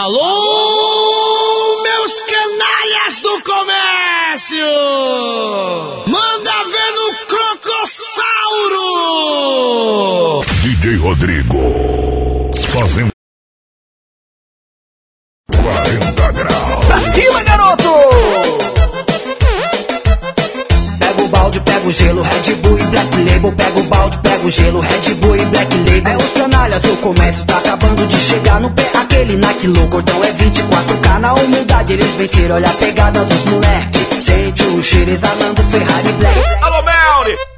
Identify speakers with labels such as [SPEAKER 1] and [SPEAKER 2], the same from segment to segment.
[SPEAKER 1] Alô, meus canalhas do comércio! Manda ver no Crocossauro!
[SPEAKER 2] DJ Rodrigo, fazendo 40 graus.
[SPEAKER 3] Pra cima, garoto! Pega o balde, pega o gelo, Red Bull e Black Label. Pega o balde, pega o gelo, Red os canalhas, o comércio tá acabando de chegar no pé. Aquele Nike louco, cordão é 24K. Na humildade eles venceram, olha a pegada dos moleque. Sente o cheiro exalando Ferrari Black.
[SPEAKER 4] Alô, Melri!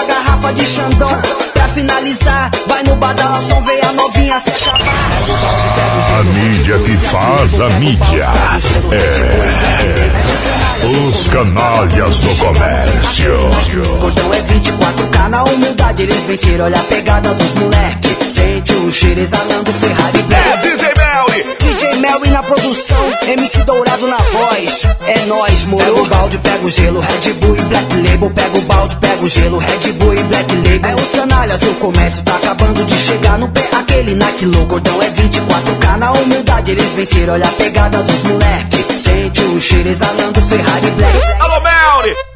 [SPEAKER 3] a garrafa de Xandão. Pra finalizar, vai no badalação, vem a novinha se acabar.
[SPEAKER 2] A mídia que faz a mídia. É. Os canalhas do comércio.
[SPEAKER 3] Cordão é 24K na humildade, eles venceram. Olha a pegada dos moleque. Sente o cheiro exalando Ferrari.
[SPEAKER 4] É DJ
[SPEAKER 3] Melvin na produção, MC Dourado na voz. É nóis, moro. Pega o balde, pega o gelo, Red Bull e Black Label. Pega o balde, pega o gelo, Red Bull e Black Label. É os canalhas, o comércio tá acabando de chegar no pé. Aquele Nike louco, cordão é 24K. Na humildade eles venceram, olha a pegada dos moleque. Sente o cheiro exalando Ferrari Black.
[SPEAKER 4] Alô, Melri!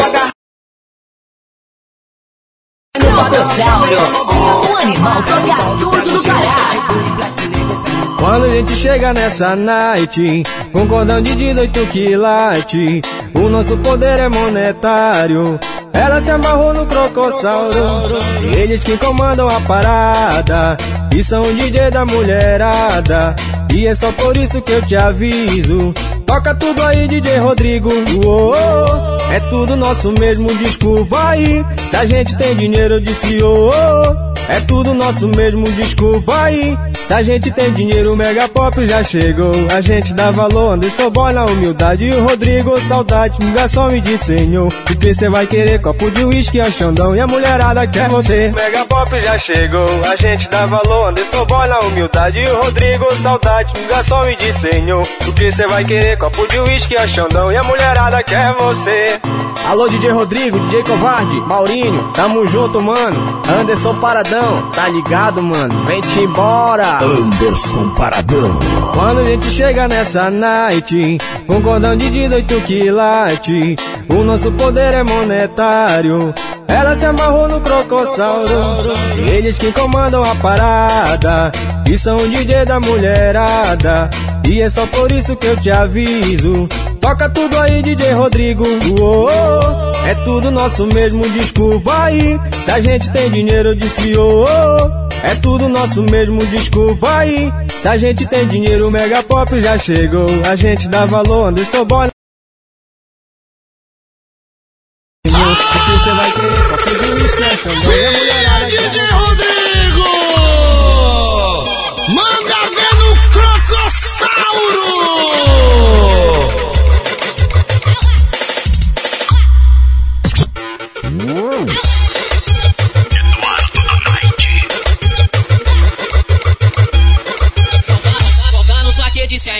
[SPEAKER 5] um animal do Pará.
[SPEAKER 6] Quando a gente chega nessa night, com cordão de 18 quilates, o nosso poder é monetário. Ela se amarrou no crocossauro, eles que comandam a parada, e são o DJ da mulherada. E é só por isso que eu te aviso. Toca tudo aí, DJ Rodrigo. Uou, é tudo nosso mesmo, desculpa aí. Se a gente tem dinheiro, eu disse oh. É tudo nosso mesmo, desculpa aí. Se a gente tem dinheiro, o Mega Pop já chegou. A gente dá valor, Anderson Boy na humildade. E o Rodrigo, saudade, um garçom me disse, senhor. O que cê vai querer? Copo de uísque, a Xandão. E a mulherada quer você. Mega Pop já chegou. A gente dá valor, Anderson Boy na humildade. E o Rodrigo, saudade, um garçom me disse, senhor. O que cê vai querer? Copo de uísque, a Xandão. E a mulherada quer você. Alô, DJ Rodrigo, DJ Covarde, Maurinho, tamo junto, mano. Anderson Paradão, tá ligado, mano? Vem-te embora.
[SPEAKER 2] Anderson Paradão.
[SPEAKER 6] Quando a gente chega nessa night, com cordão de 18 quilates, o nosso poder é monetário. Ela se amarrou no crocossauro, eles que comandam a parada, e são o DJ da mulherada. E é só por isso que eu te aviso. Toca tudo aí, DJ Rodrigo. Uou, é tudo nosso mesmo, desculpa aí. Se a gente tem dinheiro, eu disse oh. É tudo nosso mesmo, desculpa aí. Se a gente tem dinheiro, o Mega Pop já chegou. A gente dá valor, Anderson Boy. O que você vai querer? Copo de uísque, é Xandão, a mulherada quer
[SPEAKER 1] DJ Rodrigo!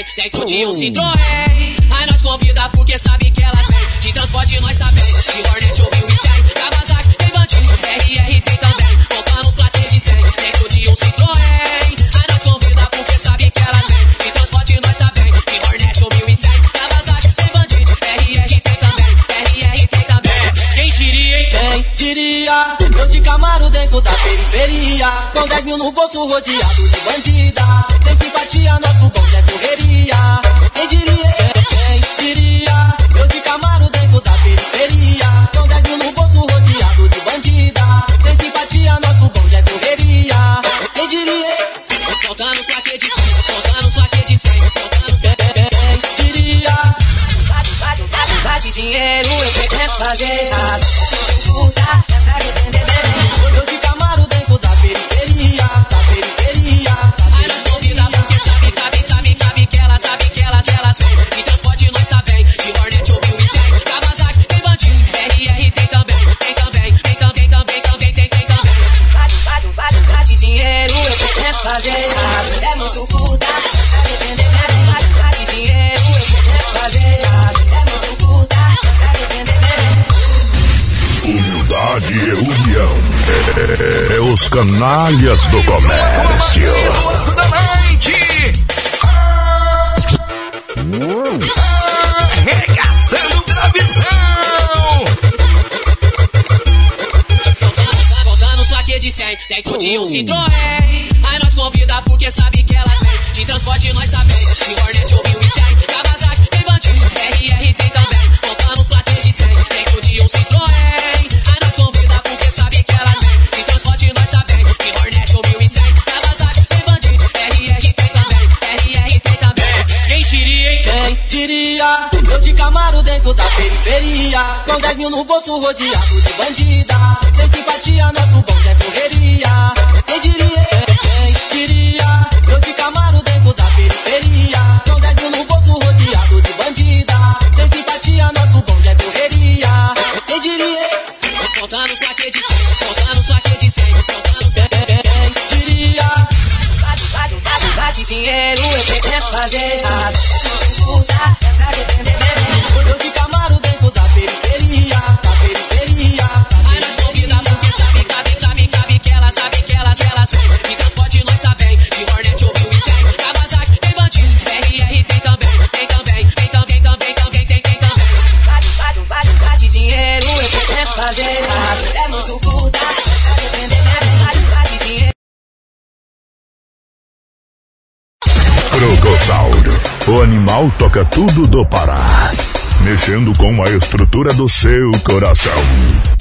[SPEAKER 7] Plaquês de 100 dentro de um Citroën. Aí nós convida porque sabe que elas vêm. De transporte nós tá bem. De Hornet ou 1100. Kawasaki tem Bandido, RR tem também. Voltando os plaquês de 100 dentro de um Citroën. Diria?
[SPEAKER 8] Eu de Camaro dentro da periferia. Com 10 mil no bolso rodeado de bandida. Sem simpatia, nosso bonde é correria
[SPEAKER 7] um Citroën. Aí nós convida porque sabe que elas vêm. De transporte nós tá bem. De Hornet e 100. Kawasaki tem bandido, RR tem também. Voltando os plaquês de 100 dentro de um Citroën. Aí nós convida porque sabe que elas vêm. De transporte nós tá bem. De Hornet e 100. Kawasaki tem bandido, RR tem também. RR tem também.
[SPEAKER 5] Quem diria, hein?
[SPEAKER 8] Quem diria? Eu de Camaro dentro da periferia. Com 10 mil no bolso rodeado
[SPEAKER 9] animal toca tudo do Pará. Mexendo com a estrutura do seu coração.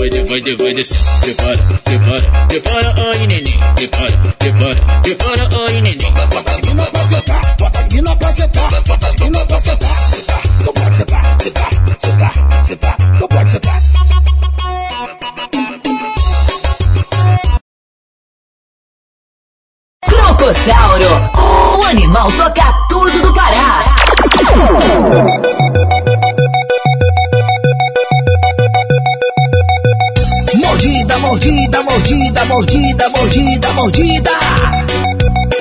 [SPEAKER 10] vai vai de, vai descendo. Prepara, prepara, prepara, ai neném. Prepara, prepara, prepara, ai neném.
[SPEAKER 5] Bota as mina pra sentar, bota as mina pra sentar, bota as mina pra sentar.
[SPEAKER 6] Mordida,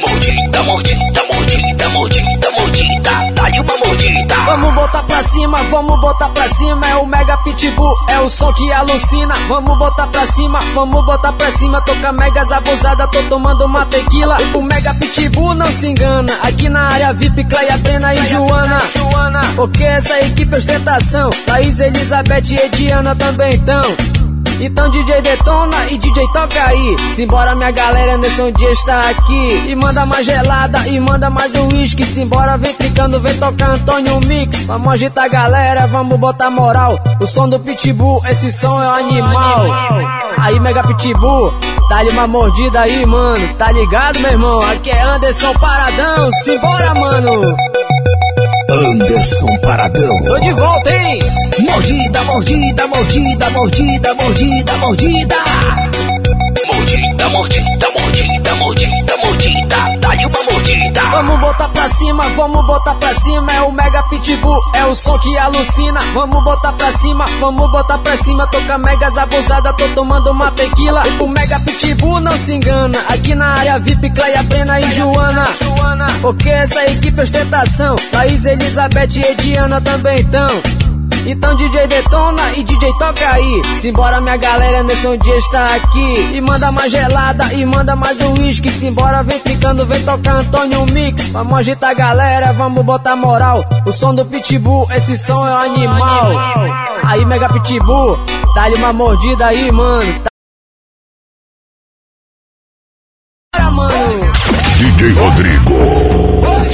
[SPEAKER 6] mordida. Mordida, mordida, mordida, mordida.
[SPEAKER 5] Dá-lhe uma mordida.
[SPEAKER 6] Vamos botar pra cima, vamos botar pra cima. É o Mega Pitbull, é o som que alucina. Vamos botar pra cima, vamos botar pra cima. Toca megas abusada, tô tomando uma tequila. O Mega Pitbull não se engana. Aqui na área VIP, Cleia Brena e Joana. Porque essa equipe é ostentação. Thaís, Elizabeth e Ediana também estão. Então DJ detona e DJ toca aí. Simbora minha galera, Anderson Dias está aqui. E manda mais gelada e manda mais um uísque. Simbora, vem clicando, vem tocar Antônio Mix. Vamos agitar galera, vamos botar moral. O som do Pitbull, esse som é um animal. Aí, Mega Pitbull, dá-lhe uma mordida aí, mano. Tá ligado, meu irmão? Aqui é Anderson Paradão. Simbora, mano.
[SPEAKER 1] Anderson Paradão.
[SPEAKER 6] Tô de volta, hein?
[SPEAKER 1] Mordida, mordida, mordida, mordida, mordida, mordida. Mordida, mordida, mordida, mordida, mordida. Dá-lhe uma mordida.
[SPEAKER 6] Vamos botar pra cima, vamos botar pra cima. É o Mega Pitbull, é o som que alucina. Vamos botar pra cima, vamos botar pra cima. Toca megas abusada, tô tomando uma tequila. Pro Mega Pitbull não se engana. Aqui na área VIP, Cleia, Brena e Joana. Porque essa equipe é ostentação. Thaís, Elizabeth e Ediana também tão. Então DJ detona e DJ toca aí. Simbora minha galera, Anderson Dias está aqui. E manda mais gelada e manda mais um uísque. Simbora, vem clicando, vem tocar Antônio Mix. Vamos agitar galera, vamos botar moral. O som do Pitbull, esse som é um animal. Aí Mega Pitbull, dá-lhe uma mordida aí, mano. Tá, mano.
[SPEAKER 2] DJ Rodrigo.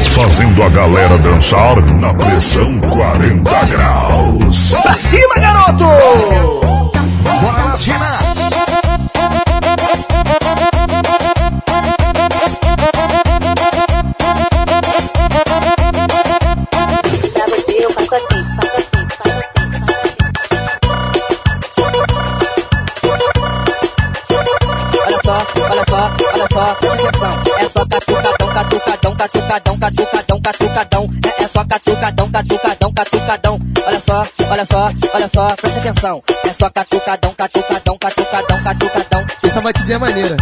[SPEAKER 2] Fazendo a galera dançar na pressão 40 graus.
[SPEAKER 1] Pra cima, garoto! Bora lá, China!
[SPEAKER 8] Olha só, olha só, olha só, presta atenção. É só catucadão, catucadão, catucadão, catucadão, catucadão. É, é só catucadão, catucadão, catucadão. Olha só, olha só, olha só, presta atenção. É só catucadão, catucadão, catucadão, catucadão.
[SPEAKER 11] Essa batidinha é maneira.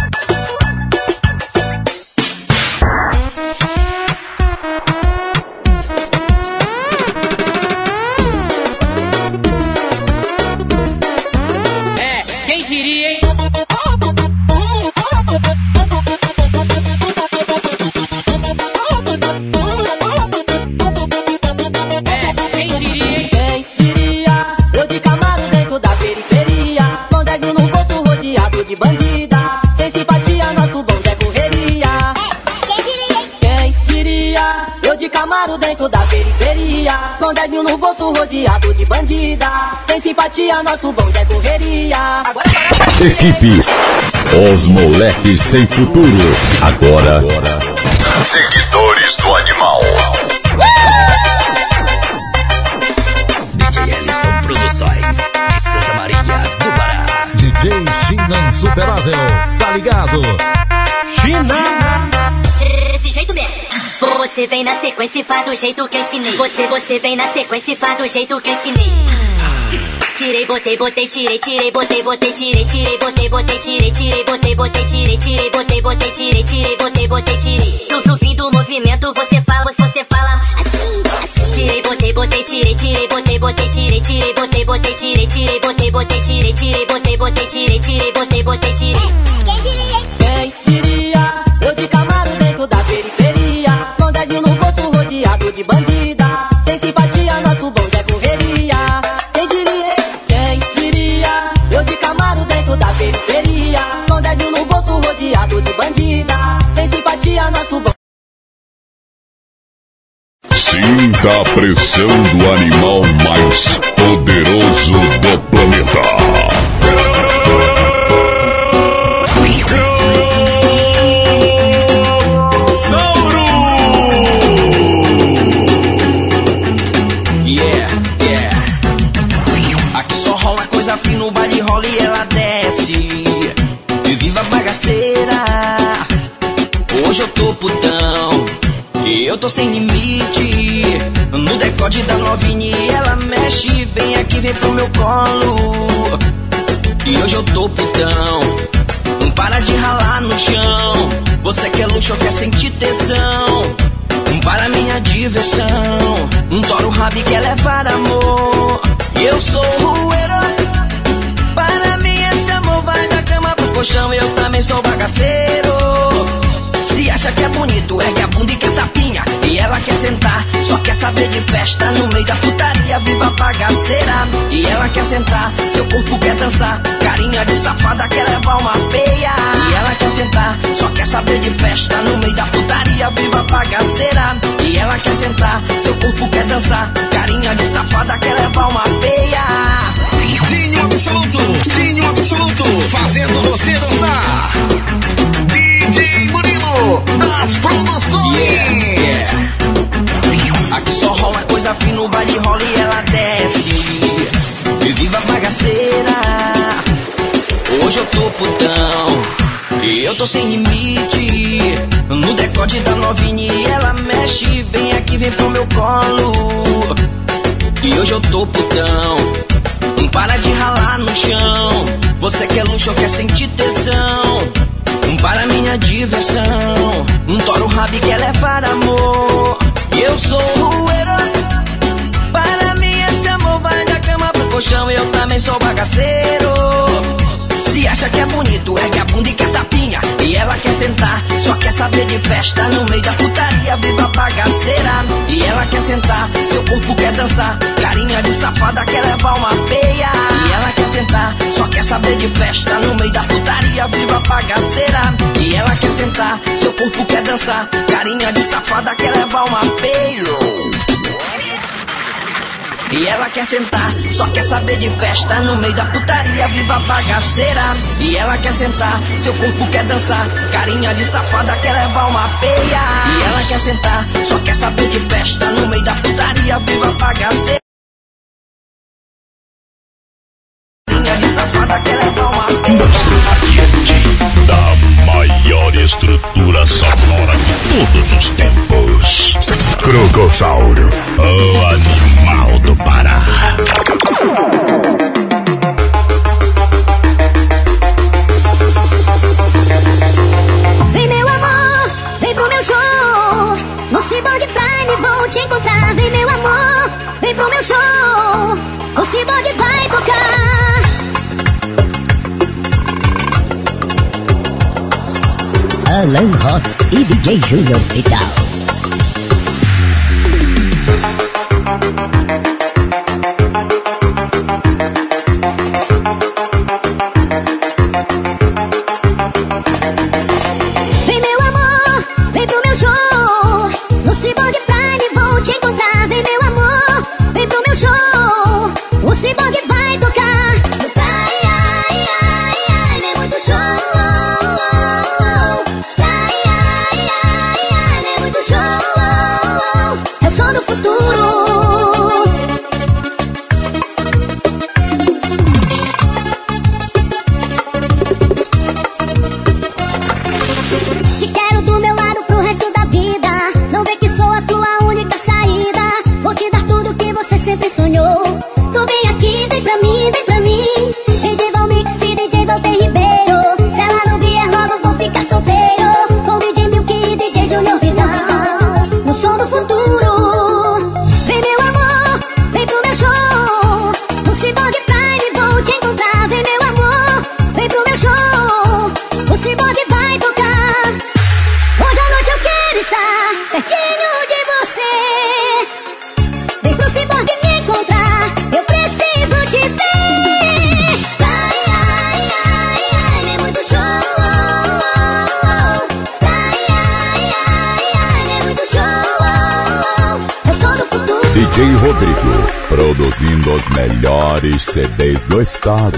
[SPEAKER 8] Rodeado de bandida. Sem simpatia, nosso bonde é correria. Agora
[SPEAKER 12] Equipe Os Moleques Sem Futuro. Agora,
[SPEAKER 2] Seguidores do animal.
[SPEAKER 1] DJ Ellison Produções de Santa Maria do Pará.
[SPEAKER 13] DJ China Insuperável, tá ligado? China!
[SPEAKER 14] Você vem na sequência e faz do jeito que eu ensinei. Você, você vem na sequência e faz do jeito que eu ensinei. Tirei, botei, botei, tirei, tirei, botei, botei, tirei, tirei, botei, botei, tirei, tirei, botei, botei, tirei, tirei, botei, botei, tirei, tirei, botei, botei, tirei. No fim do movimento você fala, você fala assim, assim. Tirei, botei, botei, tirei, tirei, botei, botei, tirei, tirei, botei, botei, tirei, tirei, botei, botei, tirei, tirei, botei, botei, tirei, tirei, botei, botei, tirei.
[SPEAKER 8] Quem diria? De bandida. Sem simpatia, nosso bonde é correria. Quem diria? Quem diria? Eu de Camaro dentro da periferia. Com 10 mil no bolso rodeado de bandida. Sem simpatia, nosso bonde.
[SPEAKER 2] Sinta a pressão do animal mais poderoso do planeta.
[SPEAKER 15] Rola coisa fina, o baile rola e ela desce. E viva a bagaceira. Hoje eu tô putão. E eu tô sem limite. No decote da novinha e ela mexe. Vem aqui, vem pro meu colo. E hoje eu tô putão. Não para de ralar no chão. Você quer luxo ou quer sentir tesão? Para minha diversão, um toro rabi quer levar amor. Eu sou o herói. Pro colchão. Eu também sou bagaceiro. Se acha que é bonito, ergue a bunda e quer tapinha. E ela quer sentar, só quer saber de festa no meio da putaria, viva bagaceira. E ela quer sentar, seu corpo quer dançar. Carinha de safada quer levar uma peia. E ela quer sentar, só quer saber de festa no meio da putaria, viva bagaceira. E ela quer sentar, seu corpo quer dançar. Carinha de safada quer levar uma peia.
[SPEAKER 1] Dinho absoluto, Dinho absoluto, fazendo você dançar. DJ Murilo, das produções.
[SPEAKER 15] Yeah. Aqui só rola coisa fina, o baile rola e ela desce. E viva a bagaceira. Hoje eu tô putão. E eu tô sem limite. No decote da novinha ela mexe. Vem aqui, vem pro meu colo. E hoje eu tô putão. Não para de ralar no chão. Você quer luxo ou quer sentir tesão? Um para minha diversão. Um toro rabi quer levar amor. Eu sou o herói. Para mim esse amor vai da cama pro colchão. Eu também sou bagaceiro. Acha que é bonito, ergue a bunda e quer tapinha. E ela quer sentar, só quer saber de festa no meio da putaria, viva bagaceira. E ela quer sentar, seu corpo quer dançar. Carinha de safada quer levar uma peia. E ela quer sentar, só quer saber de festa no meio da putaria, viva bagaceira. E ela quer sentar, seu corpo quer dançar. Carinha de safada quer levar uma peia. E ela quer sentar, só quer saber de festa no meio da putaria, viva bagaceira. E ela quer sentar, seu corpo quer dançar, carinha de safada quer levar uma peia. E ela quer sentar, só quer saber de festa no meio da putaria, viva bagaceira. Carinha de safada quer levar uma peia.
[SPEAKER 2] Maior estrutura sonora de todos os tempos. Crocossauro, o animal do Pará.
[SPEAKER 11] Vem meu amor, vem pro meu show. No Cyborg Prime vou te encontrar. Vem meu amor, vem pro meu show. O Cyborg vai
[SPEAKER 16] Alan Hotz e DJ Júnior Vital.
[SPEAKER 17] God.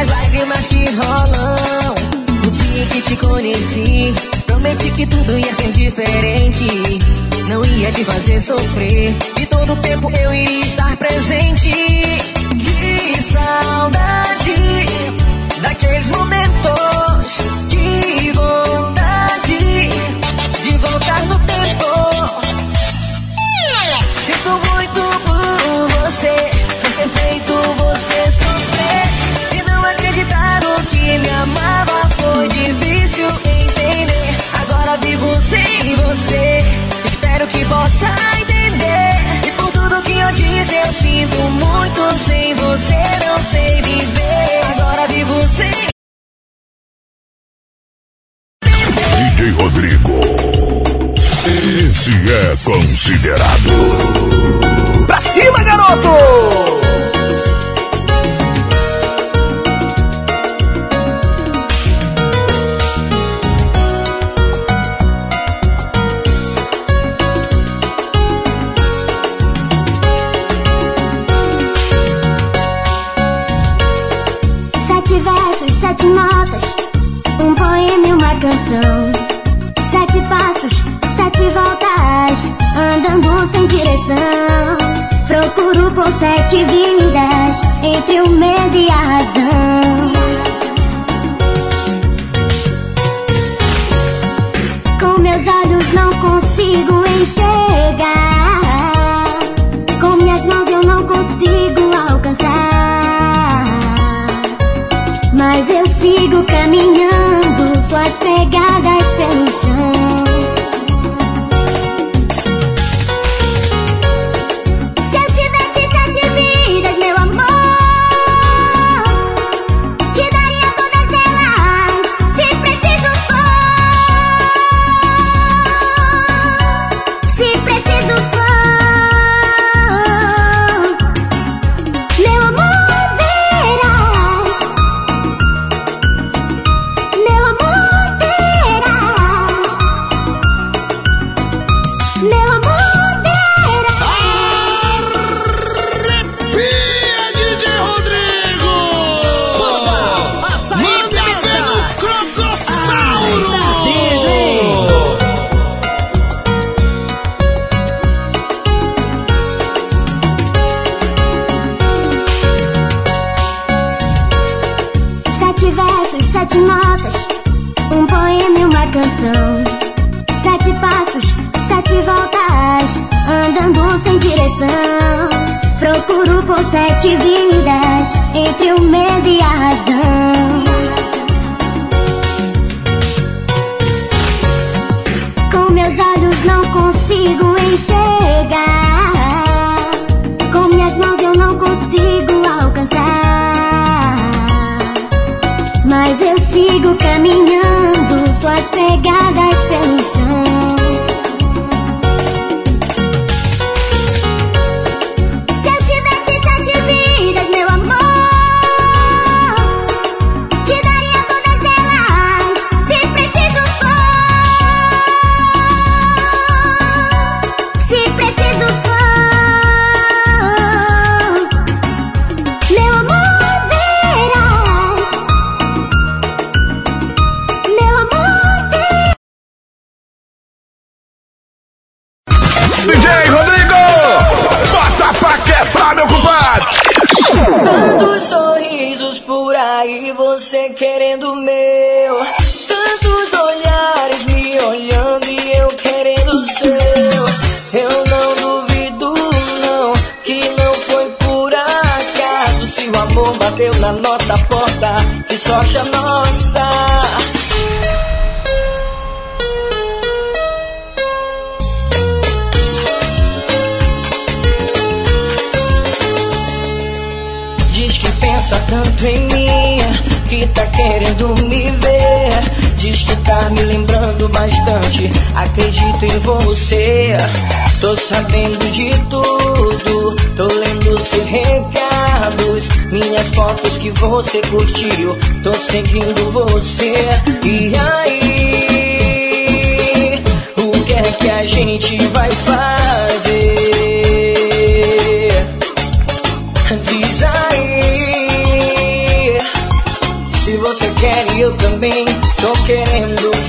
[SPEAKER 17] as lágrimas que rolam. O dia que te conheci, prometi que tudo ia ser diferente. Não ia te fazer sofrer. E todo tempo eu iria estar presente. Que saudade daqueles momentos. Que vontade de voltar no tempo. Sinto muito por você, por ter feito você sofrer que me amava foi difícil entender. Agora vivo sem você. Espero que possa entender. E por tudo que eu disse, eu sinto muito. Sem você, não sei viver. Agora vivo sem.
[SPEAKER 2] DJ Rodrigo. Esse é considerado.
[SPEAKER 18] Pra cima, garoto!
[SPEAKER 11] andando sem direção. Procuro por sete vidas entre o medo e a razão. Com meus olhos não consigo enxergar.
[SPEAKER 17] acredito em você. Tô sabendo de tudo, tô lendo seus recados, minhas fotos que você curtiu. Tô seguindo você. E aí, o que é que a gente vai fazer? Diz aí, se você quer, eu também tô querendo.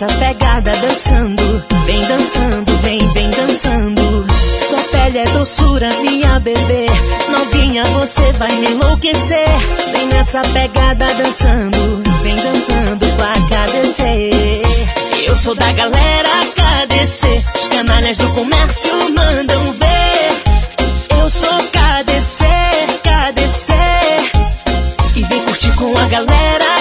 [SPEAKER 19] nessa
[SPEAKER 20] pegada dançando. Vem dançando, vem, vem dançando. Tua pele é doçura, minha bebê. Novinha, você vai me enlouquecer. Vem nessa pegada dançando. Vem dançando com a Eu sou da galera KDC. Os canalhas do comércio mandam ver. Eu sou KDC, KDC. E vem curtir com a galera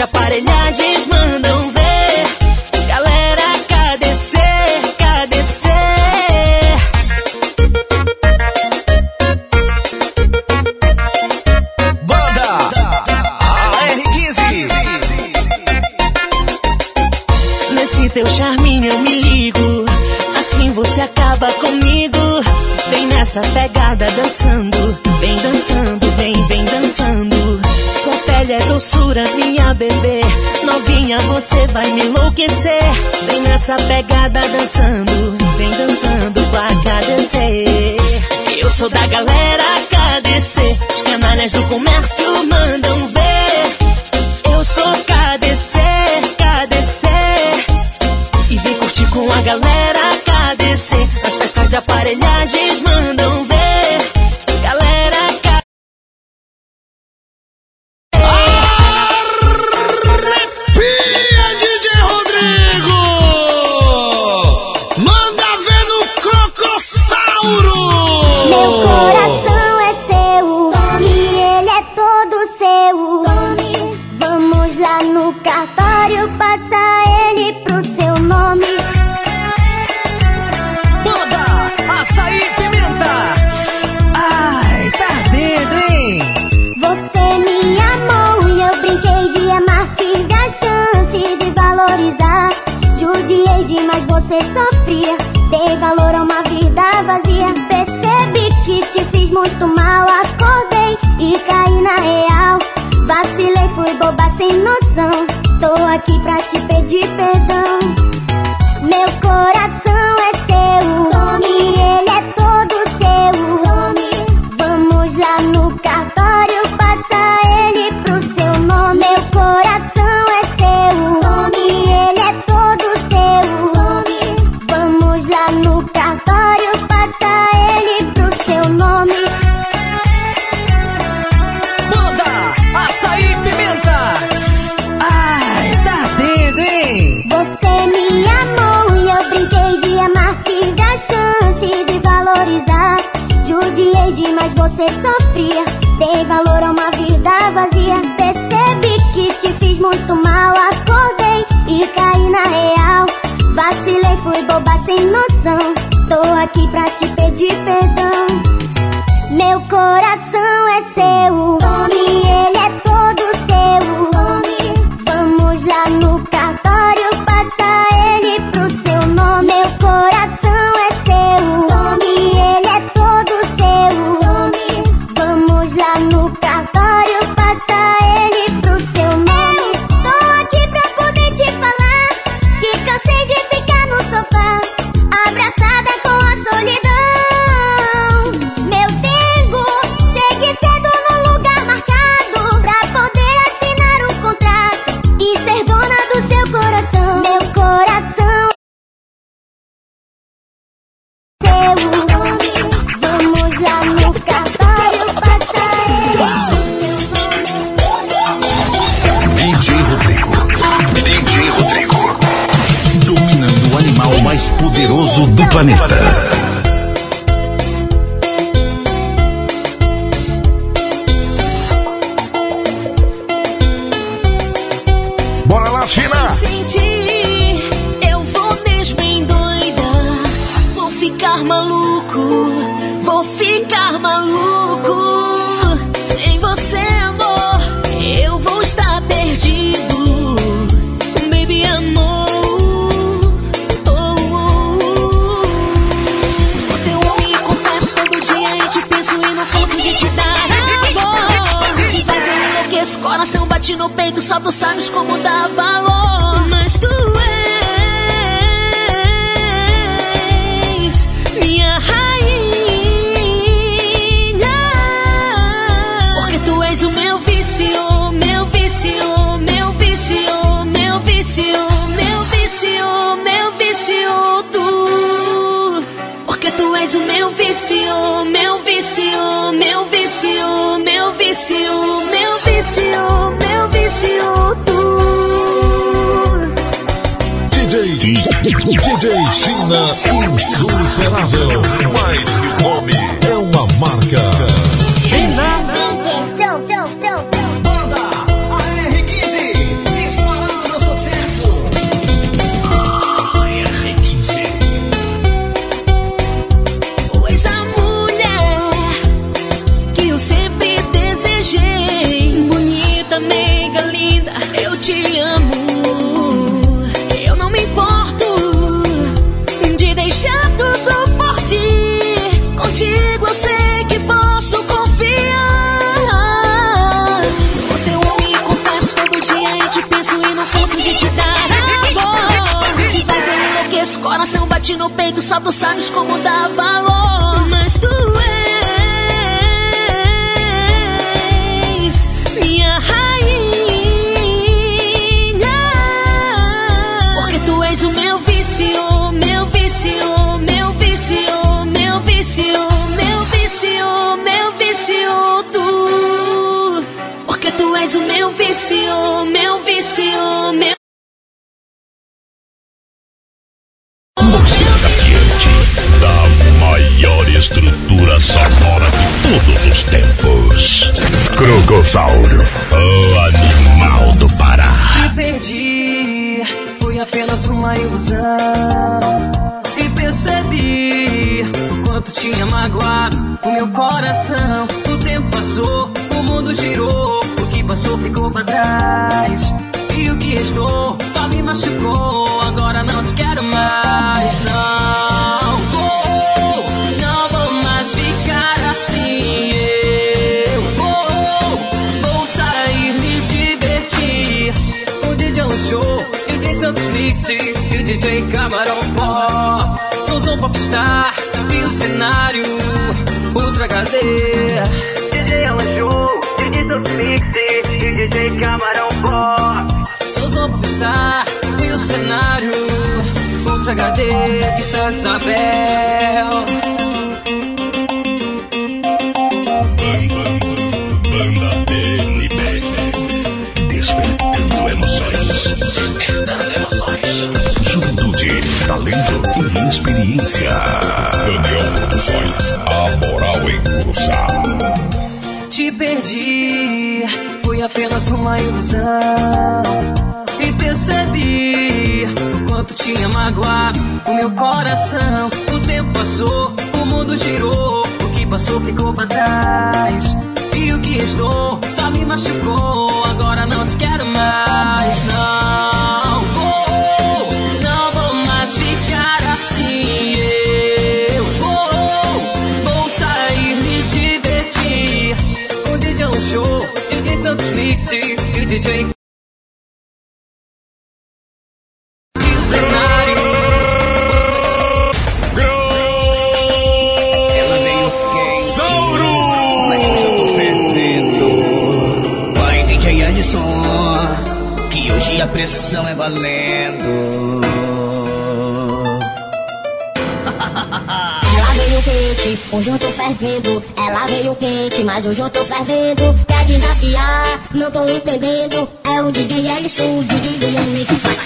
[SPEAKER 20] aparelhagens mandam ver. Galera, cadê ser, cadê ser.
[SPEAKER 18] Banda AR15.
[SPEAKER 20] Nesse teu charminho eu me ligo. Assim você acaba comigo. Vem nessa pegada dançando. Vem dançando, vem, vem dançando é doçura, minha bebê. Novinha, você vai me enlouquecer. Vem nessa pegada dançando, vem dançando pra KDC. Eu sou da galera KDC, os canalhas do comércio mandam ver. Eu sou KDC, KDC. E vem curtir com a galera KDC, as festas de aparelhagens mandam ver.
[SPEAKER 11] Coração de perdão.
[SPEAKER 20] peito, só tu sabes como dar valor. Mas tu vício, meu vício, meu vício, meu vício, meu vício, meu vício, tu.
[SPEAKER 2] DJ, DJ China insuperável. Mais que o nome, é uma marca.
[SPEAKER 20] Bate no peito, só tu sabes como dá valor. Mas tu és minha rainha. Porque tu és o meu vício, meu vício, meu vício, meu vício, meu vício, meu vício, tu. Porque tu és o meu vício, meu vício,
[SPEAKER 2] estrutura sonora de todos os tempos. Crocossauro, o animal do Pará.
[SPEAKER 21] Te perdi, foi apenas uma ilusão. E percebi o quanto tinha magoado o meu coração. O tempo passou, o mundo girou. O que passou ficou pra trás. E o que restou só me machucou. Agora não te quero mais, não Santos Mix e DJ Camarão Pó. Um popstar e o cenário Ultra HD. DJ show, DJ Santos Mix e DJ Camarão Pó. Um popstar e o cenário Ultra HD de Santa Isabel.
[SPEAKER 2] Talento e experiência. Daniel Produções, a moral em Curuçá.
[SPEAKER 21] Te perdi, foi apenas uma ilusão. E percebi o quanto tinha magoado o meu coração. O tempo passou, o mundo girou. O que passou ficou pra trás. E o que restou só me machucou. Agora não te quero mais, não vou, Santos Mix e DJ.
[SPEAKER 10] Vai DJ Anderson, que hoje a pressão é valendo.
[SPEAKER 22] Quente, hoje eu tô fervendo. Ela veio quente, mas hoje eu tô fervendo. Quer desafiar? Não tô entendendo. É o DJ o DJ que faz.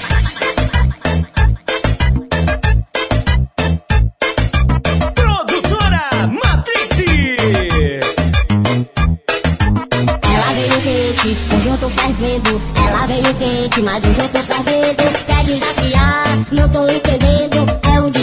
[SPEAKER 20] Produtora Matrix.
[SPEAKER 22] Ela veio quente, hoje eu tô fervendo. Ela veio quente, mas hoje eu tô fervendo. Quer desafiar? Não tô entendendo. É o DJ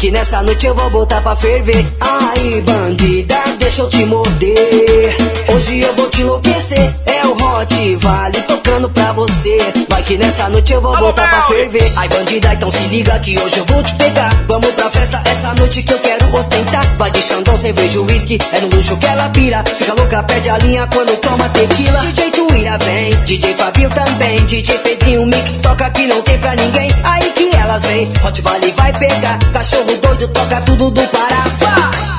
[SPEAKER 22] que
[SPEAKER 23] nessa noite eu vou voltar pra ferver. Aí, bandida, deixa eu te morder. Hoje eu vou te enlouquecer, é o Hot Vale tocando pra você. Vai que nessa noite eu vou voltar pra ferver. Ai, bandida, então se liga que hoje eu vou te pegar. Vamos pra festa essa noite que eu quero ostentar. Vai de Xandão, cerveja, whisky, é no luxo que ela pira. Fica louca, perde a linha quando toma tequila. DJ Tuíra vem, DJ Fabio também, DJ Pedrinho Mix toca que não tem pra ninguém. Aí que elas vem, Hot Vale vai pegar. Cachorro doido toca tudo do Pará. Vai!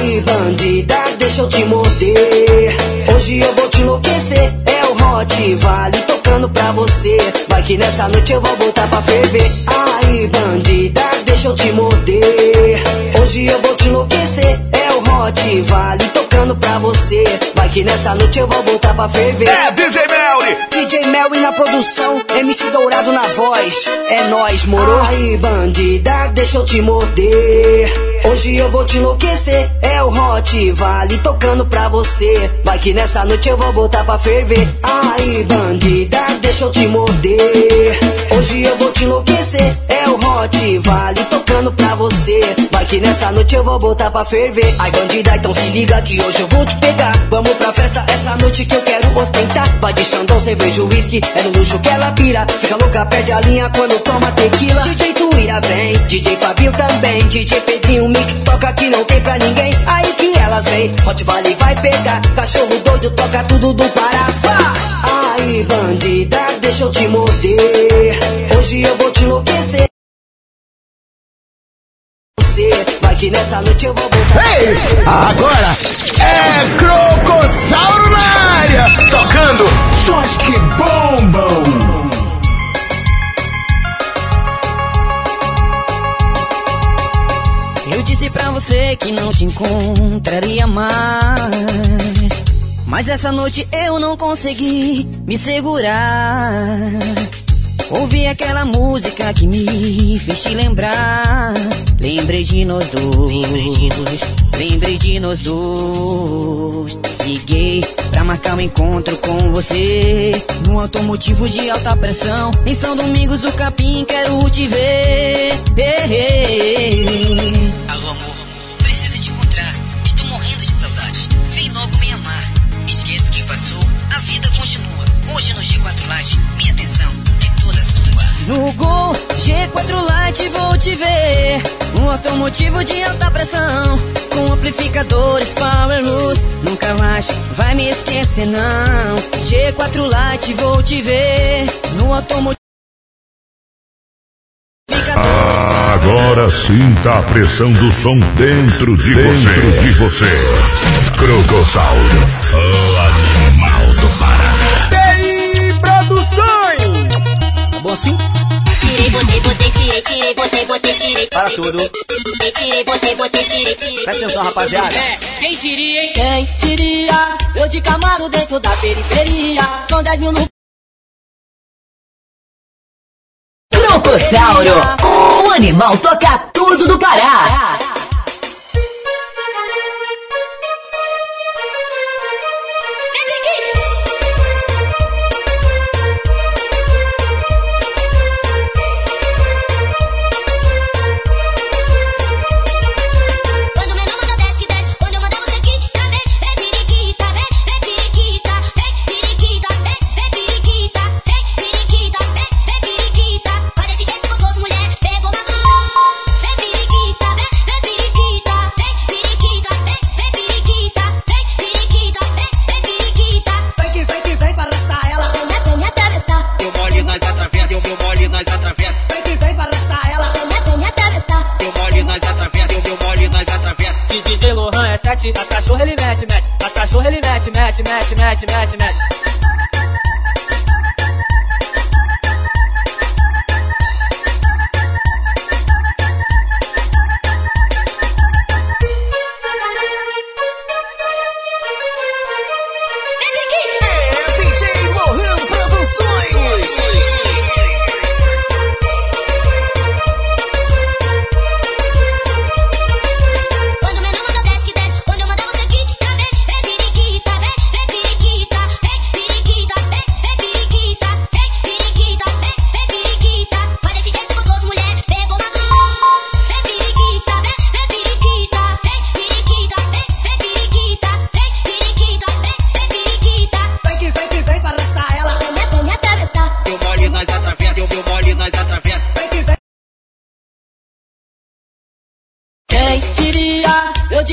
[SPEAKER 23] Aí, bandida, deixa eu te morder. Hoje eu vou te enlouquecer. É o Hot Vale tocando pra você. Vai que nessa noite eu vou voltar pra ferver. Aí, bandida, deixa eu te morder. Hoje eu vou te enlouquecer. É o Hot Vale tocando pra você. Vai que nessa noite eu vou voltar pra ferver.
[SPEAKER 4] É DJ Melly!
[SPEAKER 23] DJ Melly na produção, MC Dourado na voz. É nóis, moro? Aí, bandida, deixa eu te morder. Hoje eu vou te enlouquecer. É o Hot Vale tocando pra você. Vai que nessa noite eu vou voltar pra ferver. Aí, bandida, deixa eu te morder. Hoje eu vou te enlouquecer. É o Hot Vale tocando pra você. Vai que nessa noite eu vou voltar pra ferver. Ai, bandida, então se liga que hoje eu vou te pegar. Vamos pra festa essa noite que eu quero ostentar. Vai de Xandão, cerveja, whisky, é no luxo que ela pira. Fica louca, perde a linha quando toma tequila. DJ Tuíra vem, DJ Fabinho também, DJ Pedrinho Mix toca que não tem pra ninguém. Aí que elas vem, Hot Vale vai pegar. Cachorro doido toca tudo do. Vai! Aí, bandida, deixa eu te morder. Hoje eu vou te enlouquecer. Vai que nessa noite eu vou voltar.
[SPEAKER 9] Ei, agora é Crocossauro na área, tocando sons que bombam.
[SPEAKER 24] Disse pra você que não te encontraria mais. Mas essa noite eu não consegui me segurar. Ouvi aquela música que me fez te lembrar. Lembrei de nós dois. Lembrei de nós dois. Liguei pra marcar um encontro com você. No automotivo de alta pressão. Em São Domingos do Capim, quero te ver. Ei, ei, ei.
[SPEAKER 25] Alô, amor. G4 Light
[SPEAKER 24] vou te ver. Um automotivo de alta pressão. Com amplificadores Power Luz. Nunca mais vai me esquecer, não. G4 Light vou te ver. No automotivo.
[SPEAKER 2] Agora sinta a pressão do som dentro de você. de você. Crocossauro, o animal do Pará.
[SPEAKER 26] TI Produções! Tá bom assim?
[SPEAKER 14] Tirei, tirei, botei, botei, tirei.
[SPEAKER 23] Para tudo.
[SPEAKER 14] Tirei, tirei, botei, botei, tirei, tirei.
[SPEAKER 23] Presta atenção, rapaziada.
[SPEAKER 27] É, quem diria, hein?
[SPEAKER 8] Quem diria? Eu de Camaro dentro da periferia. Com 10 mil no
[SPEAKER 16] Crocossauro, o animal toca tudo do Pará.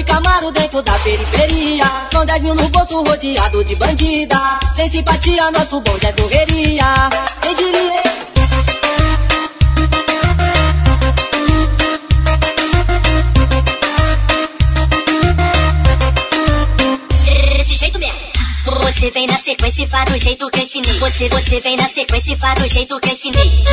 [SPEAKER 8] Camaro dentro da periferia. Com 10 mil no bolso rodeado de bandida. Sem simpatia, nosso bonde é correria. Quem diria?
[SPEAKER 14] Desse jeito mesmo. Você vem na sequência e faz do jeito que eu ensinei. Você, você vem na sequência e faz do jeito que eu ensinei.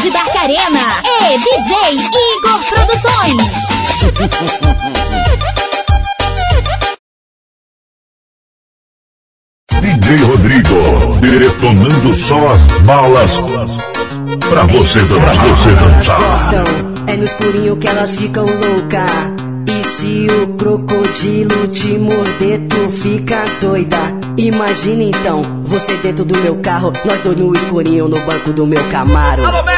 [SPEAKER 11] De Barcarena. E DJ Igor Produções.
[SPEAKER 2] DJ Rodrigo, detonando só as balas pra você dançar, você dançar.
[SPEAKER 23] é no escurinho que elas ficam louca. E se o crocodilo te morder, tu fica doida. Imagina então, você dentro do meu carro, nós dois no escurinho no banco do meu Camaro.
[SPEAKER 3] O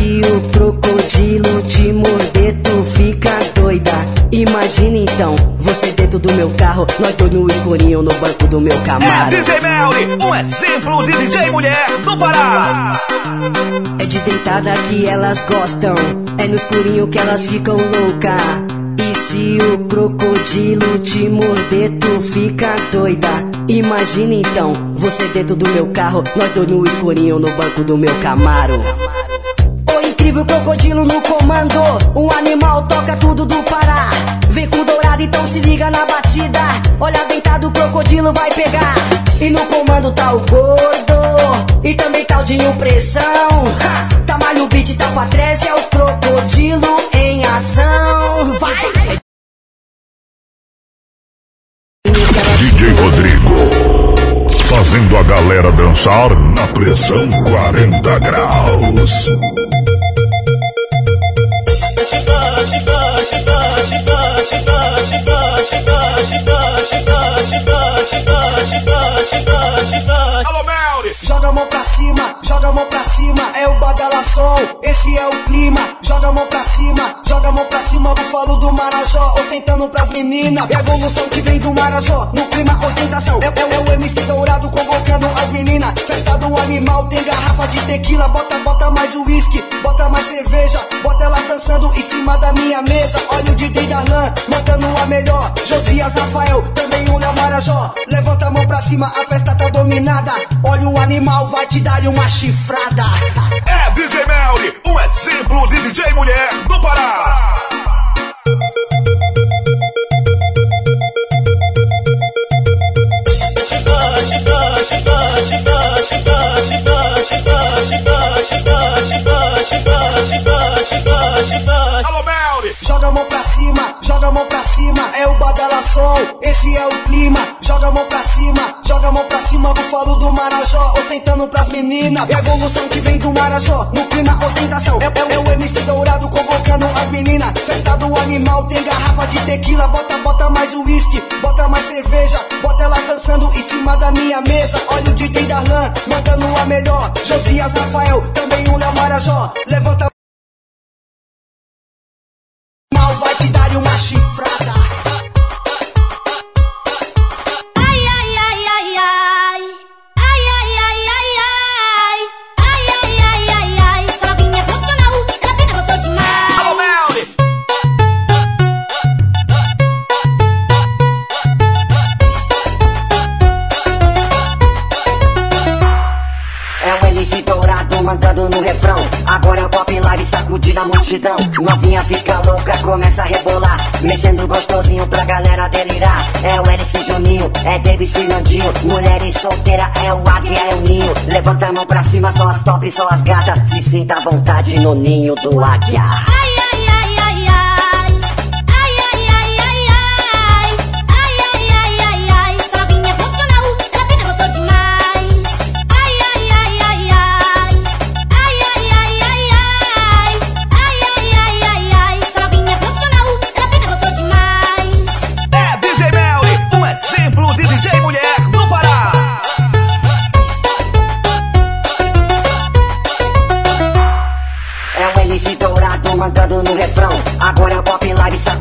[SPEAKER 23] Se o crocodilo te morder, tu fica doida. Imagina então, você dentro do meu carro, nós dois no escurinho no banco do meu
[SPEAKER 4] É
[SPEAKER 23] Camaro.
[SPEAKER 4] DJ Melly, um exemplo de DJ mulher do Pará.
[SPEAKER 23] É de deitada que elas gostam, é no escurinho que elas ficam louca. E se o crocodilo te morder, tu fica doida. Imagina então, você dentro do meu carro, nós dois no escurinho no banco do meu Camaro.
[SPEAKER 3] Incrível crocodilo no comando. O animal toca tudo do Pará. Vem com dourado, então se liga na batida. Olha deitado, o crocodilo vai pegar. E no comando tá o gordo. E também tá o Dinho Pressão. Ha! Tamalho beat, tá pra trás, é o crocodilo em ação. Vai!
[SPEAKER 2] DJ Rodrigo, fazendo a galera dançar na pressão 40 graus.
[SPEAKER 4] Alô,
[SPEAKER 3] a mão pra cima, joga a mão pra cima, é o badalação, esse é o clima. Joga a mão pra cima, joga a mão pra cima, bufalo do Marajó, ostentando pras meninas. Evolução que vem do Marajó, no clima ostentação. É, é, é o MC dourado convocando as meninas. Festa do animal, tem garrafa de tequila, bota, bota mais uísque, bota mais cerveja, bota elas dançando em cima da minha mesa. Olha o DJ Darlan, montando a melhor. Josias Rafael, também o Léo Marajó. Levanta a mão pra cima, a festa tá dominada. Olha o animal, vai te dar uma chifrada.
[SPEAKER 4] É DJ Melly, um exemplo de DJ mulher do Pará. Alô,
[SPEAKER 3] Joga a mão pra cima, joga a mão pra cima, é o badalação, esse é o clima. Joga a mão pra cima, joga a mão pra cima, bufalo do Marajó, ostentando pras meninas. Evolução que vem do Marajó, no clima ostentação. É, é, é o MC dourado convocando as meninas. Festa do animal, tem garrafa de tequila, bota, bota mais uísque, bota mais cerveja, bota elas dançando em cima da minha mesa. Olha o DJ Darlan, mandando a melhor. Josias Rafael, também o Léo Marajó. Levanta dar uma chifrada.
[SPEAKER 11] É
[SPEAKER 3] o
[SPEAKER 28] MC dourado mandando no refrão. Agora é o pop live sacudindo a multidão. Novinha fica louca, começa a rebolar. Mexendo gostosinho pra galera delirar. É o Eric Juninho, é David Sinandinho. Mulheres solteira, é o águia, é o ninho. Levanta a mão pra cima, só as top, só as gatas. Se sinta à vontade no ninho do águia.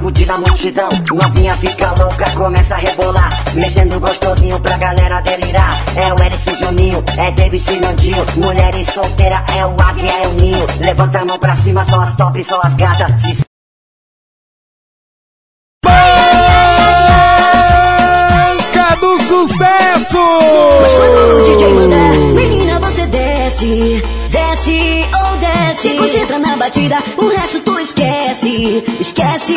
[SPEAKER 28] Live sacudindo a multidão. Novinha fica louca, começa a rebolar. Mexendo gostosinho pra galera delirar. É o Eric Juninho, é David Sinandinho. Mulheres solteira, é o águia, é o ninho. Levanta a mão pra cima, só as top, só as gatas. Se
[SPEAKER 1] Banca do sucesso!
[SPEAKER 18] Mas quando o DJ mandar, menina, você desce, desce ou desce. Se concentra na batida, o resto tu esquece, esquece,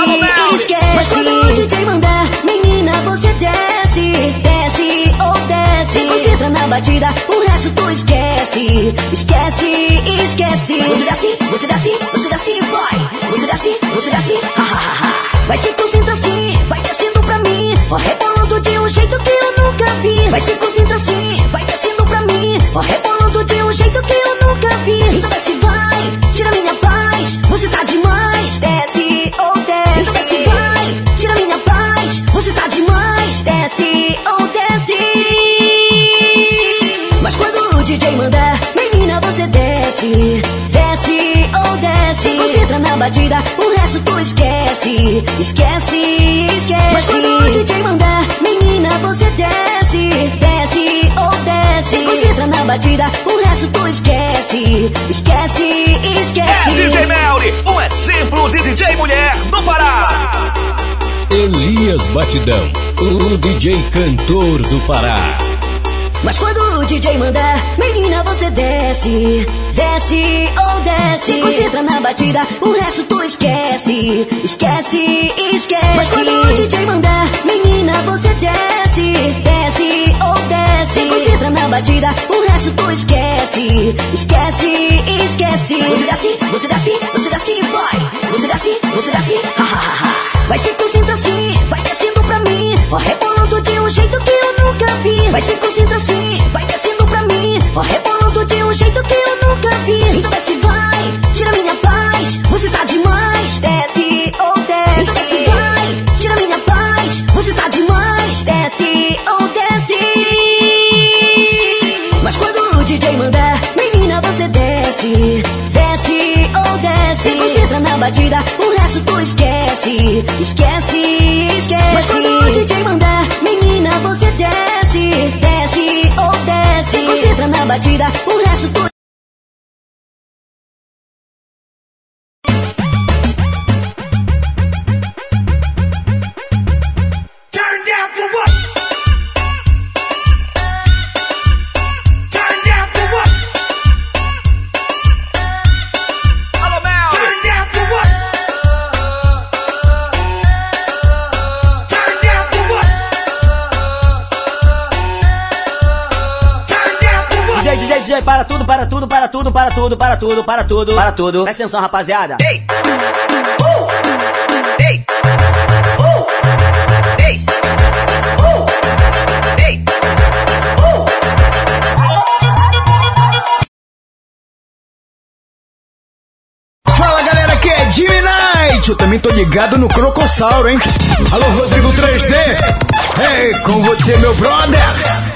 [SPEAKER 18] esquece. Mas quando o DJ mandar, menina, você desce, desce ou desce. Se concentra na batida, o resto tu esquece, esquece, esquece. Você desce, você desce, você desce, vai. Você desce, você desce, ha, ha, ha, ha. Vai se concentra assim, vai descendo pra mim, ó, rebolando de um jeito que eu nunca vi. Vai se concentra assim, vai descendo pra mim, ó, rebolando de um jeito que batida, o resto tu esquece, esquece, esquece. Mas quando o DJ mandar, menina, você desce, desce ou desce. Se concentra na batida, o resto tu esquece, esquece, esquece.
[SPEAKER 4] É DJ Melly, um exemplo de DJ mulher no Pará.
[SPEAKER 29] Elias Batidão, o DJ cantor do Pará.
[SPEAKER 18] Mas quando o DJ mandar, menina, você desce, desce ou desce. Se concentra na batida, o resto tu esquece, esquece, esquece. Mas quando o DJ mandar, menina, você desce, desce ou desce. Se concentra na batida, o resto tu esquece, esquece, esquece. Você desce, você desce, você desce, vai. Você desce, você desce, ha, ha, ha. Vai se concentra assim, vai descendo pra mim, ó, rebolando de um jeito que eu vi. Vai se concentra assim, vai descendo pra mim, ó, rebolando de um jeito que eu nunca vi. Então desce, vai, tira minha paz, você tá demais. Desce ou desce. Então desce, vai, tira minha paz, você tá demais. Desce ou desce. Mas quando o DJ mandar, menina, você desce, desce ou desce. Se concentra na batida, o resto tu esquece, esquece, batida, o resto tu
[SPEAKER 30] tudo, para tudo, para tudo, para tudo. Presta atenção, rapaziada.
[SPEAKER 4] Ei! Uh! Ei! Uh! Ei! Uh! Ei!
[SPEAKER 31] Fala galera, aqui é Jimmy. Eu também tô ligado no Crocossauro, hein? Alô, Rodrigo 3D. Ei, com você, meu brother.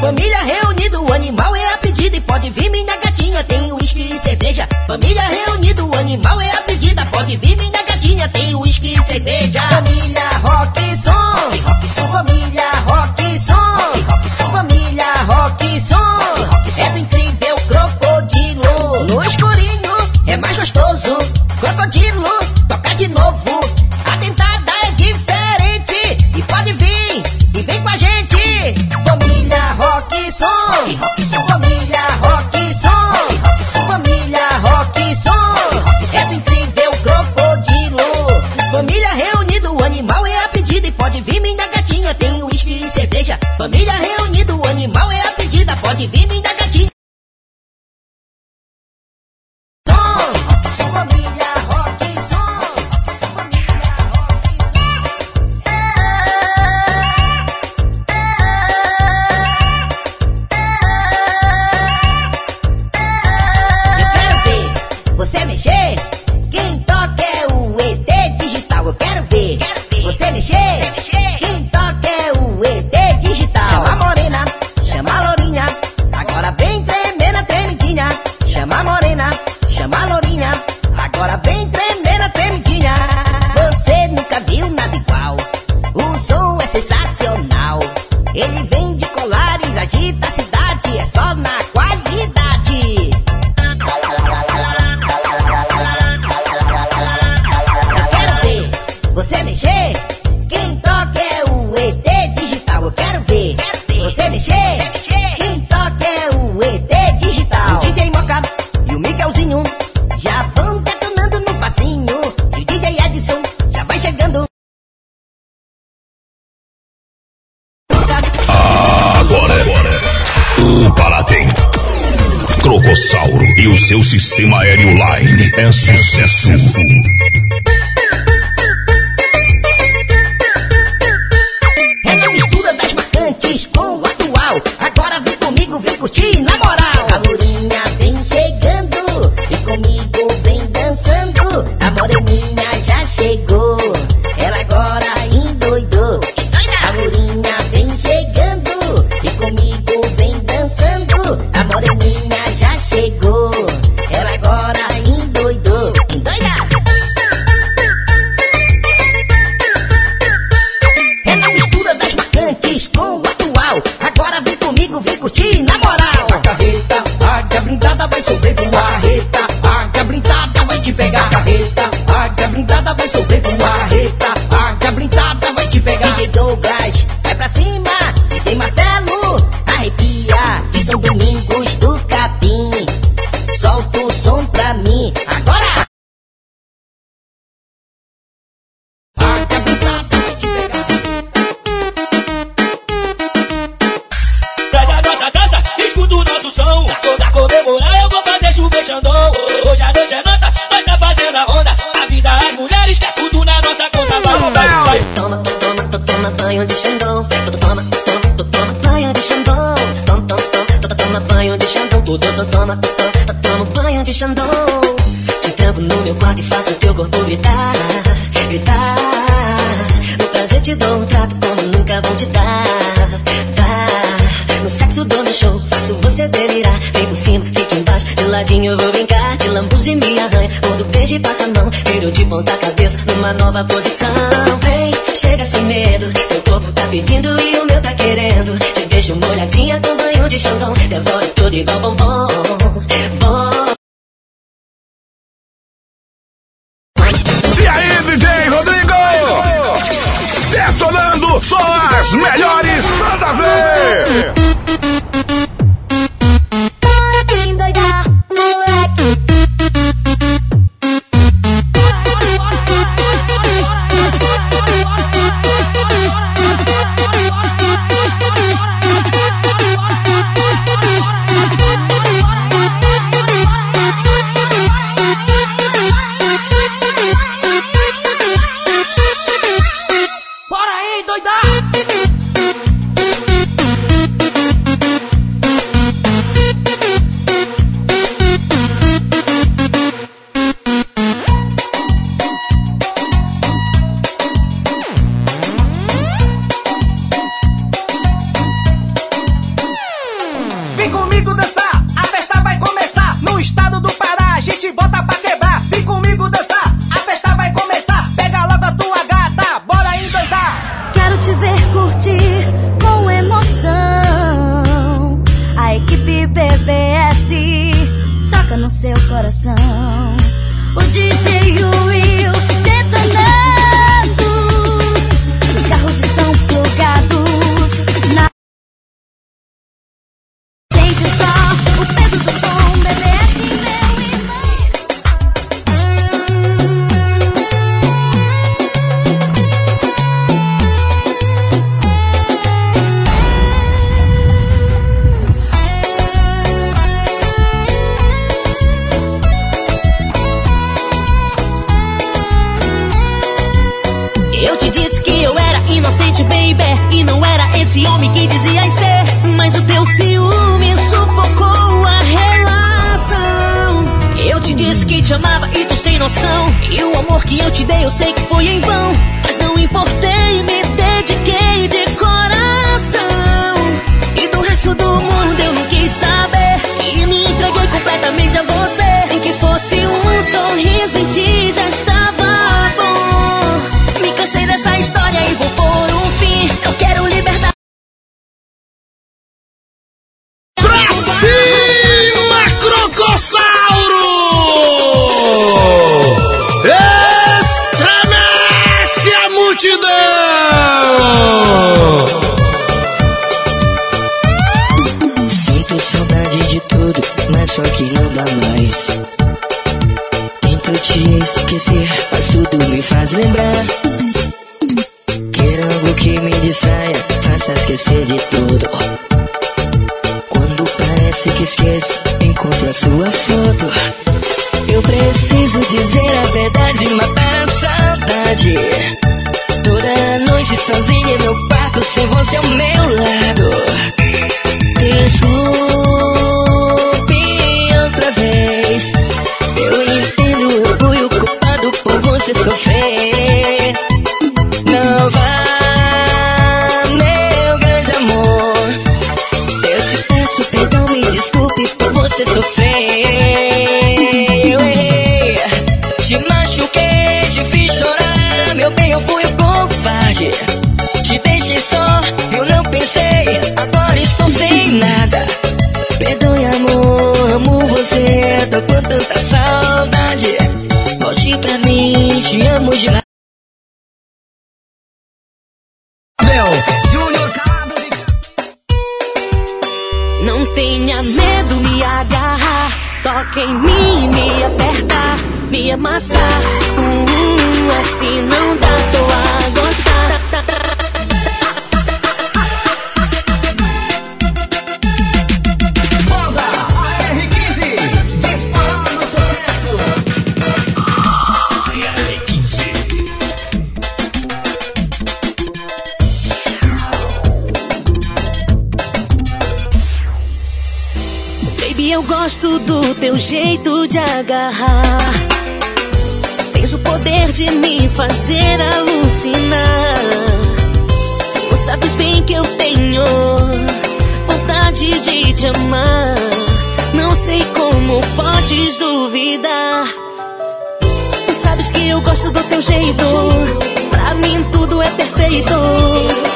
[SPEAKER 32] Família reunida, o animal é a pedida e pode vir minha gatinha, tem uísque e cerveja. Família reunida, o animal é a pedida, pode vir minha gatinha, tem uísque e cerveja. Família Rockson, rock, rock, som. família Rockson, rock, rock, som. família Rockson, rock, rock, som. é do incrível crocodilo. No escurinho é mais gostoso, crocodilo
[SPEAKER 33] Song. Rock, rock,
[SPEAKER 32] rock, rock, rock, rock, posição. Vem, chega sem medo. Teu corpo tá pedindo e o meu tá querendo. Te deixo molhadinha com banho de xandão. Devoro tudo igual bombom.
[SPEAKER 20] Tenha medo, me agarrar. Toca em mim, me apertar, me amassar. Hum, assim não dá, estou a gostar. Gosto do teu jeito de agarrar. Tens o poder de me fazer alucinar. Tu sabes bem que eu tenho vontade de te amar. Não sei como podes duvidar. Tu sabes que eu gosto do teu jeito. Pra mim tudo é perfeito.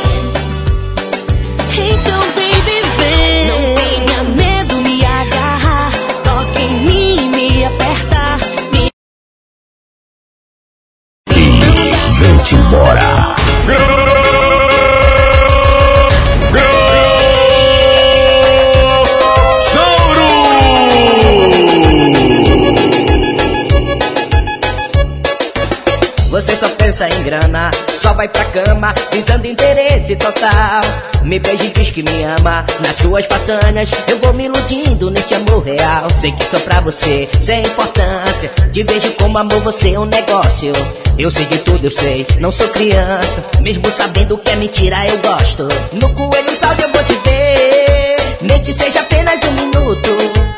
[SPEAKER 32] Total. Me beija e diz que me ama, nas suas façanhas eu vou me iludindo neste amor real. Sei que sou pra você, sem importância. Te vejo como amor, você é um negócio. Eu sei de tudo, eu sei, não sou criança. Mesmo sabendo que é mentira, eu gosto. No coelho salve eu vou te ver, nem que seja apenas um minuto.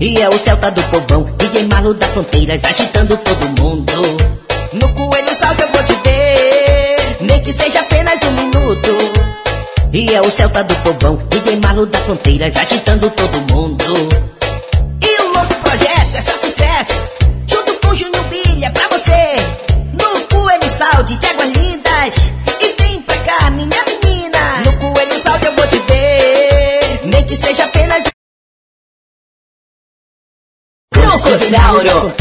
[SPEAKER 32] E é o Celta do povão, DJ Malo das fronteiras, agitando todo mundo. No coelho salve eu vou te ver, nem que seja apenas um minuto. E é o Celta do povão, DJ Malo das fronteiras, agitando todo mundo. E o louco projeto é só sucesso, junto com Júnior Bilha pra você. No coelho salve de águas lindas, e vem pra cá, minha menina. No coelho salve eu vou te ver, nem que seja apenas
[SPEAKER 17] Crocossauro,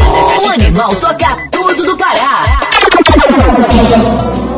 [SPEAKER 17] o animal toca tudo do Pará.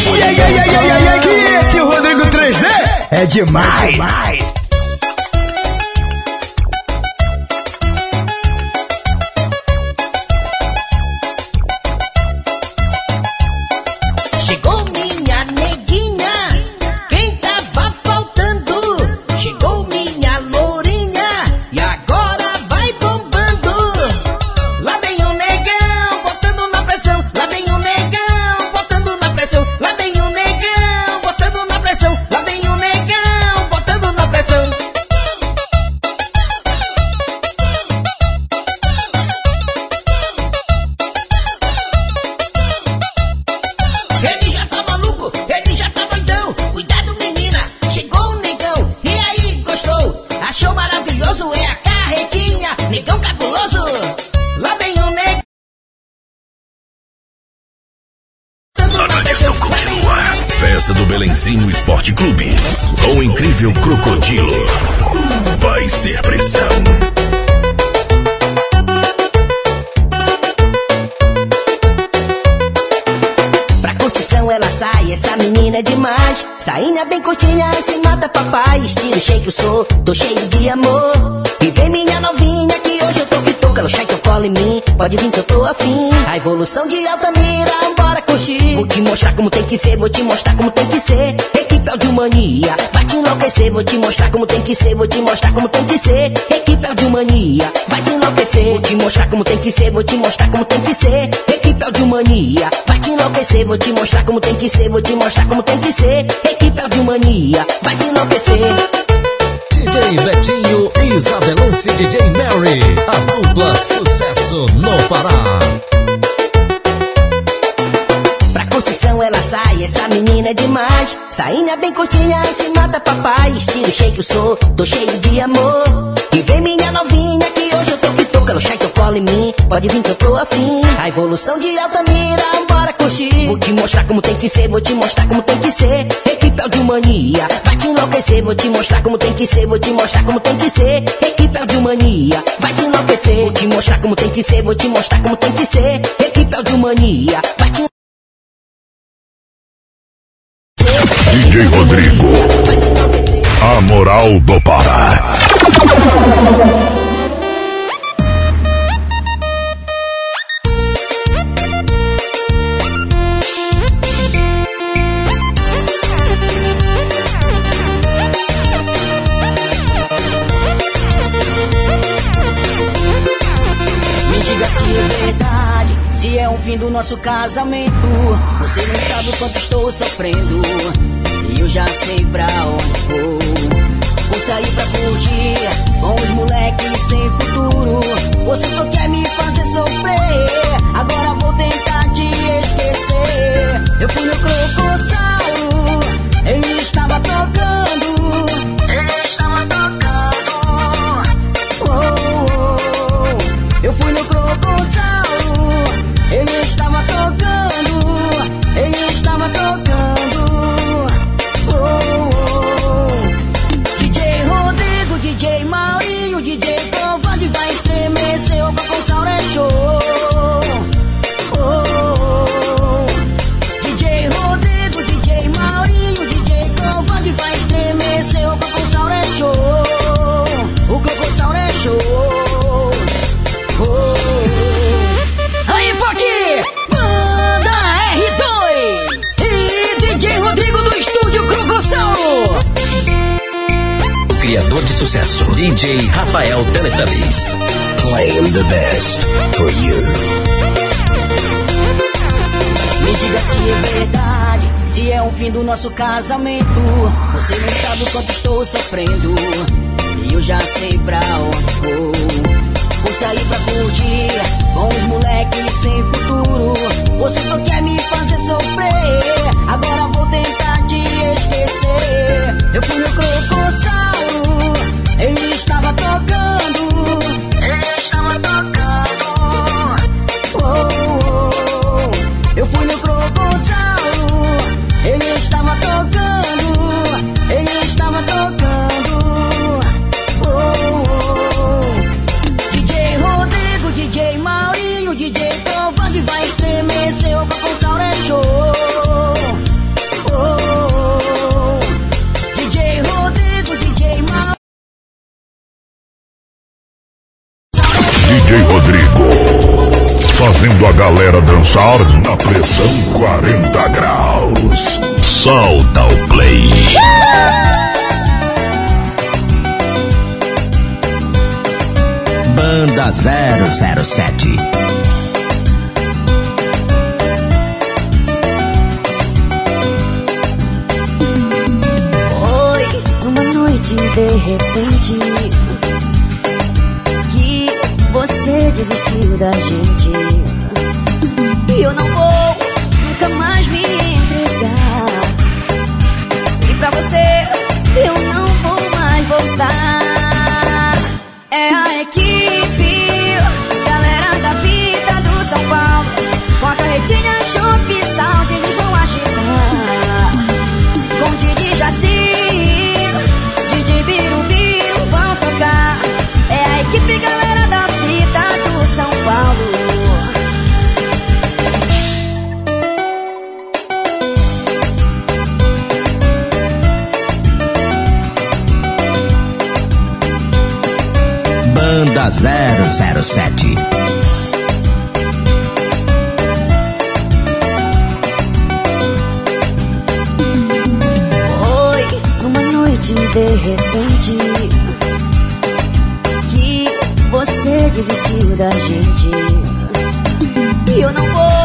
[SPEAKER 1] Ai, ai, ai, ai, ai, ai, ai, que esse Rodrigo 3D é demais.
[SPEAKER 32] Chegou A evolução de Altamira, bora curtir. Vou te mostrar como tem que ser, vou te mostrar como tem que ser. Equipe Mania, vai te enlouquecer. Vou te mostrar como tem que ser, vou te mostrar como tem que ser. Equipe Mania, vai te enlouquecer. Vou te mostrar como tem que ser, vou te mostrar como tem que ser. Equipe Mania, vai te enlouquecer. Vou te mostrar como tem que ser, vou te mostrar como tem que ser. Equipe Mania, vai te enlouquecer.
[SPEAKER 29] DJ Betinho e Isabelense DJ Mary. A dupla sucesso no Pará.
[SPEAKER 32] Curtição ela sai, essa menina é demais. Sainha bem curtinha se mata papai. Estilo shake eu sou, tô cheio de amor. E vem minha novinha que hoje eu tô que tô. Calo shake eu colo em mim, pode vir que eu tô afim. A evolução de Altamira, bora curtir. Vou te mostrar como tem que ser, vou te mostrar como tem que ser. Equipe de mania, vai te enlouquecer. Vou te mostrar como tem que ser, vou te mostrar como tem que ser. Equipe de mania, vai te enlouquecer. Vou te mostrar como tem que ser, vou te mostrar como tem que ser. Equipe de
[SPEAKER 2] DJ Rodrigo. A moral do Pará.
[SPEAKER 32] Fim do nosso casamento. Você não sabe o quanto estou sofrendo. E eu já sei pra onde vou. Vou sair pra curtir com os moleques sem futuro. Você só quer me fazer sofrer. Agora vou tentar te esquecer. Eu fui no crocossauro, ele estava tocando. Crocossauro, ele
[SPEAKER 29] sucesso. DJ Rafael Teletubbies.
[SPEAKER 34] Playing the best for you.
[SPEAKER 35] Me diga se é verdade, se é o fim do nosso casamento. Você não sabe o quanto estou sofrendo. E eu já sei pra onde vou. Vou sair pra curtir com os moleques sem futuro. Você só quer me fazer sofrer. Agora vou tentar te esquecer. Eu fui no crocossauro, ele estava tocando.
[SPEAKER 2] Galera dançar na pressão 40 graus. Solta o play.
[SPEAKER 29] Banda 007.
[SPEAKER 23] Foi numa noite de repente que você desistiu da gente. Eu não vou
[SPEAKER 29] 007.
[SPEAKER 23] Foi numa noite de repente que você desistiu da gente. E eu não vou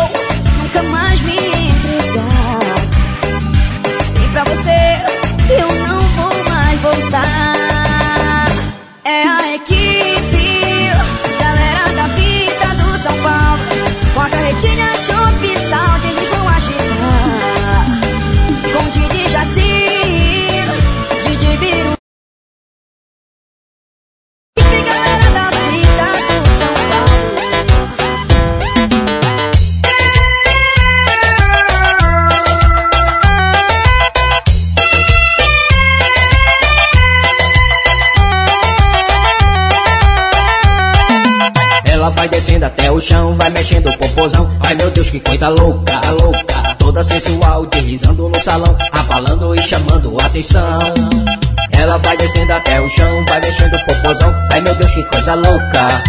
[SPEAKER 32] Deus, que coisa louca, louca. Toda sensual, deslizando no salão, abalando e chamando atenção. Ela vai descendo até o chão, vai mexendo o popozão. Ai meu Deus, que coisa louca.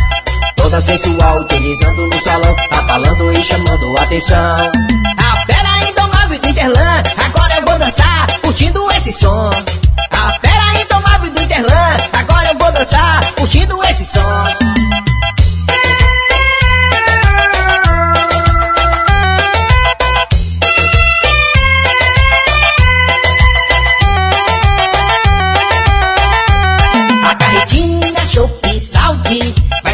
[SPEAKER 32] Toda sensual, deslizando no salão, abalando e chamando atenção. A fera indomável do Interlan, agora eu vou dançar, curtindo esse som. A fera indomável do Interlan, agora eu vou dançar, curtindo esse som.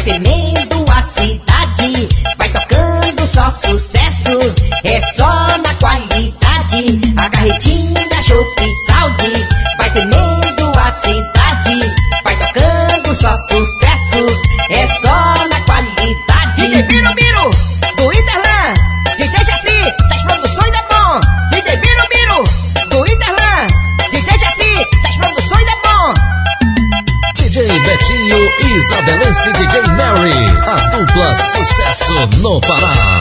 [SPEAKER 32] Tremendo a cidade, vai tocando só sucesso, é só na qualidade. A carretinha Chopp Saúde vai tremendo a cidade, vai tocando só sucesso, é só na qualidade.
[SPEAKER 29] Isabelense DJ Mary. A dupla sucesso no Pará.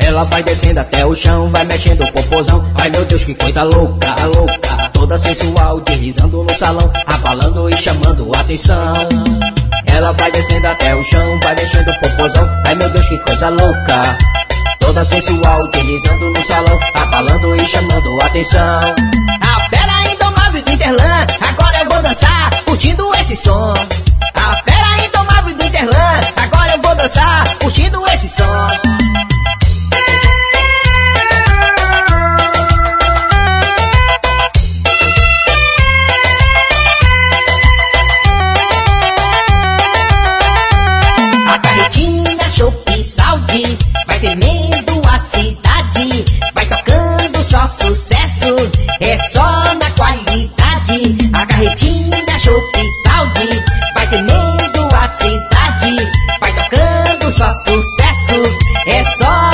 [SPEAKER 32] Ela vai descendo até o chão, vai mexendo o popozão. Ai meu Deus, que coisa louca, louca. Toda sensual, deslizando no salão, abalando e chamando atenção. Ela vai descendo até o chão, vai mexendo o popozão. Ai meu Deus, que coisa louca. Toda sensual, utilizando no salão, abalando e chamando atenção. A fera indomável do Interlan, agora eu vou dançar, curtindo esse som. A fera indomável do Interlan, agora eu vou dançar, curtindo esse som. Vai tremendo é só na qualidade. A carretinha Chopp Saúde vai tremendo a cidade, vai tocando só sucesso, é só